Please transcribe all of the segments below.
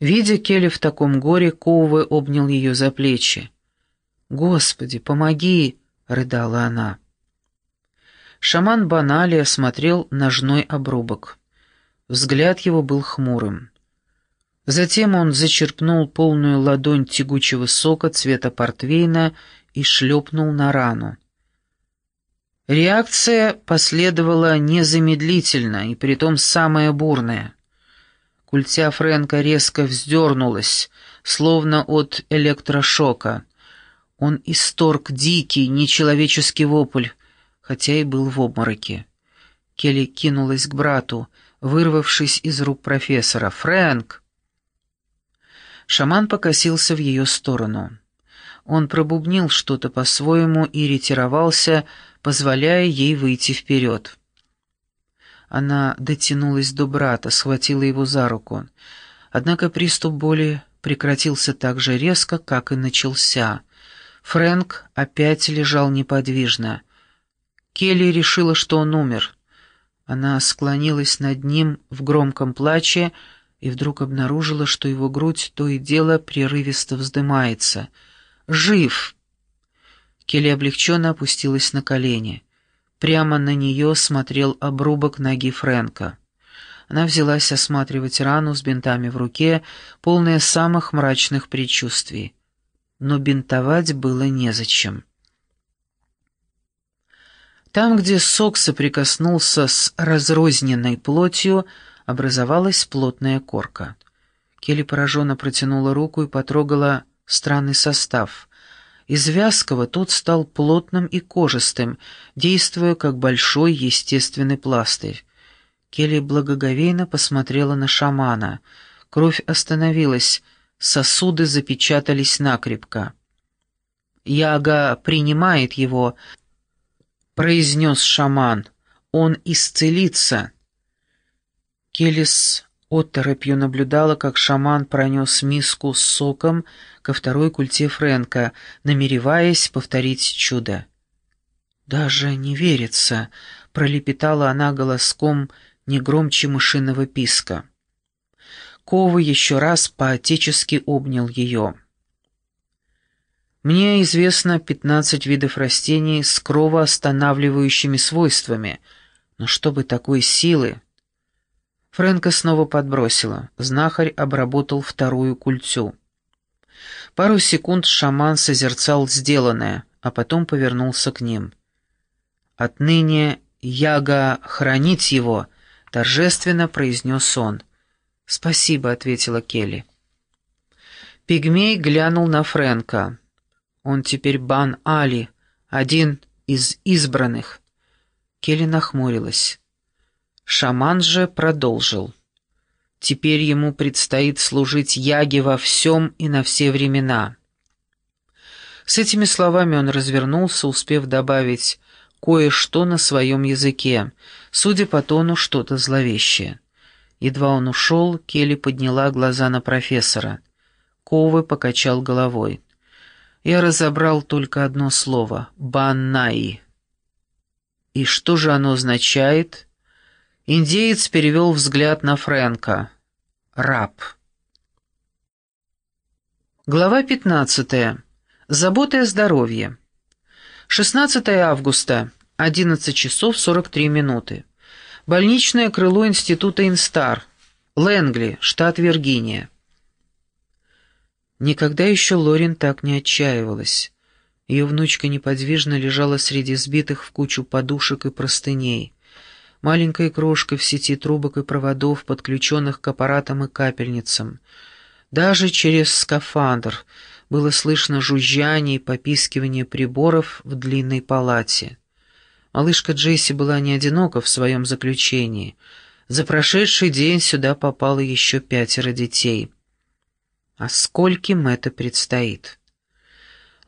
Видя Келли в таком горе, Коуве обнял ее за плечи. «Господи, помоги!» — рыдала она. Шаман Банали осмотрел ножной обрубок. Взгляд его был хмурым. Затем он зачерпнул полную ладонь тягучего сока цвета портвейна и шлепнул на рану. Реакция последовала незамедлительно, и притом самая бурная. Культя Фрэнка резко вздернулась, словно от электрошока. Он исторг дикий, нечеловеческий вопль, хотя и был в обмороке. Келли кинулась к брату, вырвавшись из рук профессора. «Фрэнк!» Шаман покосился в ее сторону. Он пробубнил что-то по-своему и ретировался, позволяя ей выйти вперед. Она дотянулась до брата, схватила его за руку. Однако приступ боли прекратился так же резко, как и начался. Фрэнк опять лежал неподвижно. Келли решила, что он умер. Она склонилась над ним в громком плаче и вдруг обнаружила, что его грудь то и дело прерывисто вздымается. «Жив!» Келли облегченно опустилась на колени. Прямо на нее смотрел обрубок ноги Фрэнка. Она взялась осматривать рану с бинтами в руке, полная самых мрачных предчувствий. Но бинтовать было незачем. Там, где сок соприкоснулся с разрозненной плотью, образовалась плотная корка. Келли пораженно протянула руку и потрогала странный состав. Из вязкого тот стал плотным и кожистым, действуя как большой естественный пластырь. Келли благоговейно посмотрела на шамана. Кровь остановилась, сосуды запечатались накрепко. «Яга принимает его», — произнес шаман. «Он исцелится». Келлис Отторопью наблюдала, как шаман пронес миску с соком ко второй культе Фрэнка, намереваясь повторить чудо. «Даже не верится», — пролепетала она голоском не громче мышиного писка. Кова еще раз поотечески обнял ее. «Мне известно пятнадцать видов растений с кровоостанавливающими свойствами, но чтобы такой силы...» Фрэнка снова подбросила. Знахарь обработал вторую культю. Пару секунд шаман созерцал сделанное, а потом повернулся к ним. «Отныне Яга хранить его», — торжественно произнес он. «Спасибо», — ответила Келли. Пигмей глянул на Фрэнка. «Он теперь Бан Али, один из избранных». Келли нахмурилась. Шаман же продолжил. Теперь ему предстоит служить Яге во всем и на все времена. С этими словами он развернулся, успев добавить кое-что на своем языке, судя по тону, что-то зловещее. Едва он ушел, Келли подняла глаза на профессора. Ковы покачал головой. Я разобрал только одно слово — «баннаи». «И что же оно означает?» Индеец перевел взгляд на Фрэнка. Раб. Глава 15. Забота о здоровье. 16 августа, 11 часов 43 минуты. Больничное крыло Института Инстар. Лэнгли, штат Виргиния. Никогда еще Лорин так не отчаивалась. Ее внучка неподвижно лежала среди сбитых в кучу подушек и простыней маленькая крошка в сети трубок и проводов, подключенных к аппаратам и капельницам. Даже через скафандр было слышно жужжание и попискивание приборов в длинной палате. Малышка Джесси была не одинока в своем заключении. За прошедший день сюда попало еще пятеро детей. А скольким это предстоит?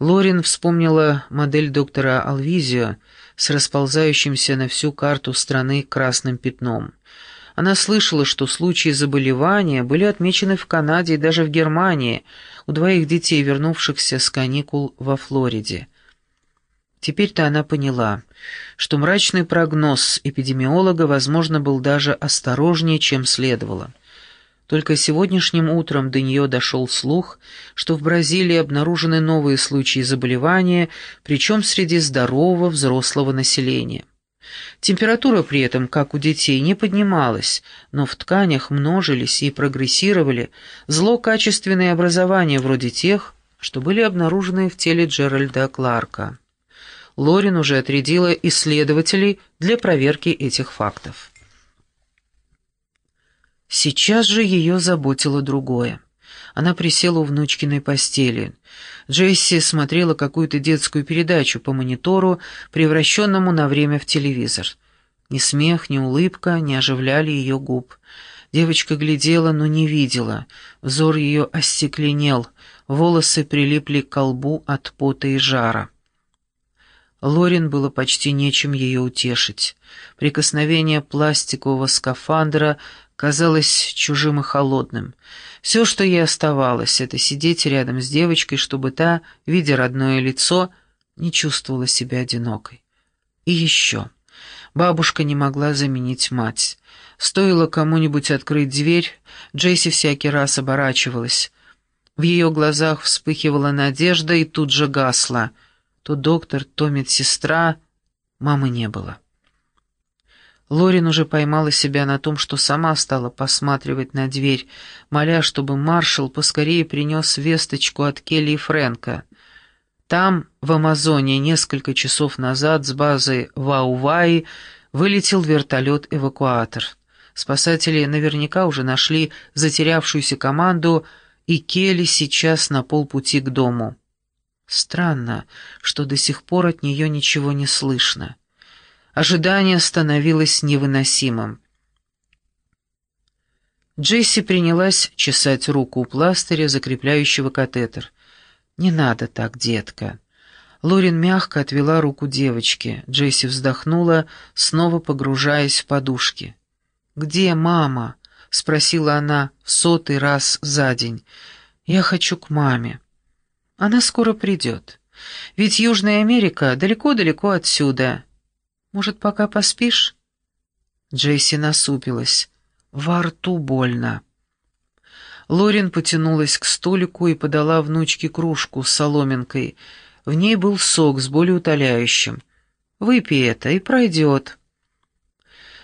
Лорин вспомнила модель доктора Алвизио, с расползающимся на всю карту страны красным пятном. Она слышала, что случаи заболевания были отмечены в Канаде и даже в Германии у двоих детей, вернувшихся с каникул во Флориде. Теперь-то она поняла, что мрачный прогноз эпидемиолога, возможно, был даже осторожнее, чем следовало. Только сегодняшним утром до нее дошел слух, что в Бразилии обнаружены новые случаи заболевания, причем среди здорового взрослого населения. Температура при этом, как у детей, не поднималась, но в тканях множились и прогрессировали злокачественные образования вроде тех, что были обнаружены в теле Джеральда Кларка. Лорин уже отрядила исследователей для проверки этих фактов. Сейчас же ее заботило другое. Она присела у внучкиной постели. Джесси смотрела какую-то детскую передачу по монитору, превращенному на время в телевизор. Ни смех, ни улыбка не оживляли ее губ. Девочка глядела, но не видела. Взор ее остекленел, волосы прилипли к колбу от пота и жара. Лорин было почти нечем ее утешить. Прикосновение пластикового скафандра казалось чужим и холодным. Все, что ей оставалось, это сидеть рядом с девочкой, чтобы та, видя родное лицо, не чувствовала себя одинокой. И еще. Бабушка не могла заменить мать. Стоило кому-нибудь открыть дверь, Джейси всякий раз оборачивалась. В ее глазах вспыхивала надежда и тут же гасла. То доктор, то медсестра, мамы не было. Лорин уже поймала себя на том, что сама стала посматривать на дверь, моля, чтобы маршал поскорее принес весточку от Келли и Фрэнка. Там, в Амазоне, несколько часов назад с базы Вауваи вылетел вертолет-эвакуатор. Спасатели наверняка уже нашли затерявшуюся команду, и Келли сейчас на полпути к дому. Странно, что до сих пор от нее ничего не слышно. Ожидание становилось невыносимым. Джесси принялась чесать руку у пластыря, закрепляющего катетер. «Не надо так, детка». Лорин мягко отвела руку девочки. Джесси вздохнула, снова погружаясь в подушки. «Где мама?» — спросила она в сотый раз за день. «Я хочу к маме». «Она скоро придет. Ведь Южная Америка далеко-далеко отсюда. Может, пока поспишь?» Джейси насупилась. Во рту больно. Лорин потянулась к столику и подала внучке кружку с соломинкой. В ней был сок с болеутоляющим. «Выпей это, и пройдет».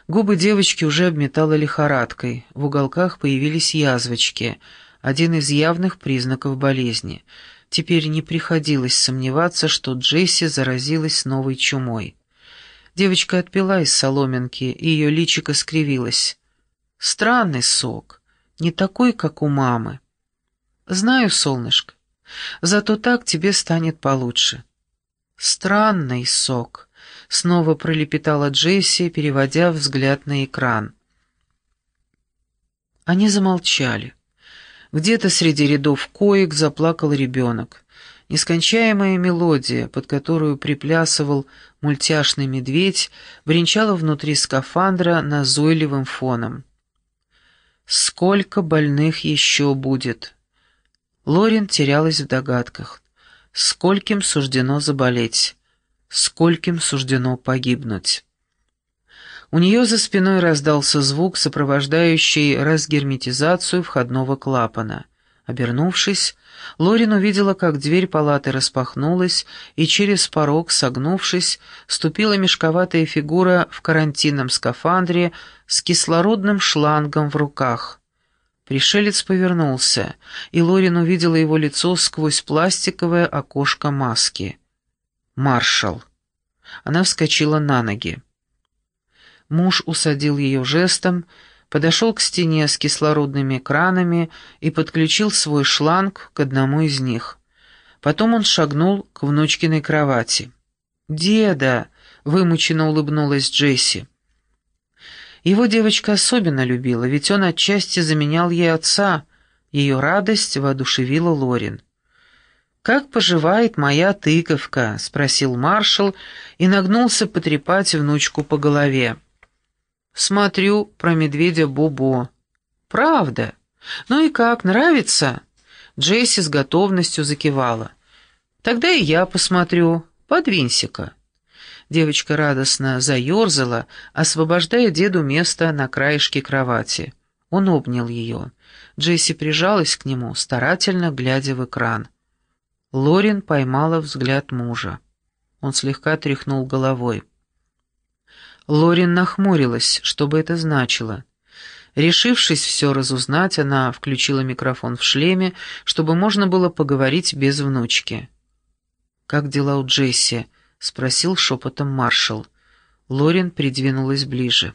Губы девочки уже обметала лихорадкой. В уголках появились язвочки, один из явных признаков болезни. Теперь не приходилось сомневаться, что Джесси заразилась новой чумой. Девочка отпила из соломинки, и ее личико скривилось. «Странный сок, не такой, как у мамы». «Знаю, солнышко, зато так тебе станет получше». «Странный сок», — снова пролепетала Джесси, переводя взгляд на экран. Они замолчали. Где-то среди рядов коек заплакал ребенок. Нескончаемая мелодия, под которую приплясывал мультяшный медведь, бренчала внутри скафандра назойливым фоном. «Сколько больных еще будет?» Лорин терялась в догадках. Скольким суждено заболеть? Скольким суждено погибнуть? У нее за спиной раздался звук, сопровождающий разгерметизацию входного клапана. Обернувшись, Лорин увидела, как дверь палаты распахнулась, и через порог, согнувшись, ступила мешковатая фигура в карантинном скафандре с кислородным шлангом в руках. Пришелец повернулся, и Лорин увидела его лицо сквозь пластиковое окошко маски. «Маршал». Она вскочила на ноги. Муж усадил ее жестом, подошел к стене с кислородными кранами и подключил свой шланг к одному из них. Потом он шагнул к внучкиной кровати. «Деда!» — вымученно улыбнулась Джесси. Его девочка особенно любила, ведь он отчасти заменял ей отца. Ее радость воодушевила Лорин. «Как поживает моя тыковка?» — спросил маршал и нагнулся потрепать внучку по голове. Смотрю про медведя Бобо. Правда? Ну и как, нравится? Джесси с готовностью закивала. Тогда и я посмотрю. Подвинься-ка. Девочка радостно заерзала, освобождая деду место на краешке кровати. Он обнял ее. Джесси прижалась к нему, старательно глядя в экран. Лорин поймала взгляд мужа. Он слегка тряхнул головой. Лорин нахмурилась, что бы это значило. Решившись все разузнать, она включила микрофон в шлеме, чтобы можно было поговорить без внучки. «Как дела у Джесси?» — спросил шепотом маршал. Лорин придвинулась ближе.